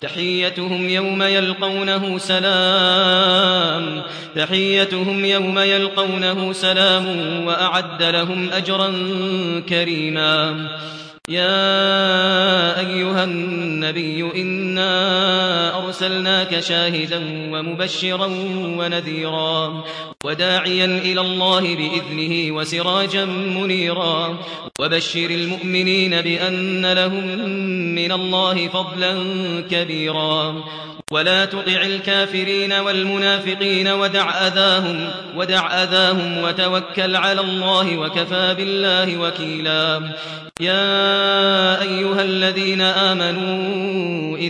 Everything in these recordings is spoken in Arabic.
تحيتهم يوم يلقونه سلام. تحيتهم يوم يلقونه سلام وأعد لهم أجرا كريما. يا أيها النبي إنا أرسلناك شاهدا ومبشرا ونذيرا وداعيا إلى الله بإذنه وسراجا منيرا وبشر المؤمنين بأن لهم من الله فضلا كبيرا ولا تطع الكافرين والمنافقين ودع أذاهم ودع أذاهم وتوكل على الله وكفى بالله وكيلا يا أيها الذين آمنوا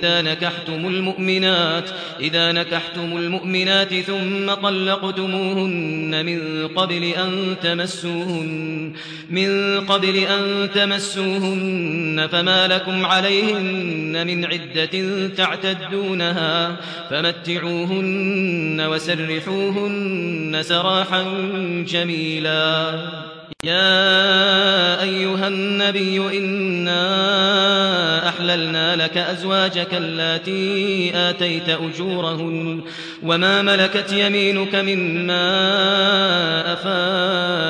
إذا نكحتم المؤمنات إذا نكحتم المؤمنات ثم طلقتموهن من قبل أن تمسوهن من قبل أن تمسوهن فما لكم عليهن من عدة تعتدونها فمتعوهن وسرحوهن سراحا جميلا. يا أيها النبي إنا احللنا لك أزواجك اللاتي آتيت أجورهن وما ملكت يمينك مما افاء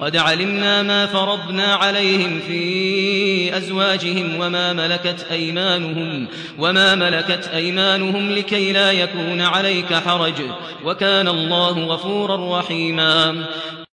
قد علمنا ما فرضنا عليهم في أزواجهم وما ملكت أيمانهم وما ملكت أيمانهم لكي لا يكون عليك حرج وكان الله غفورا رحيما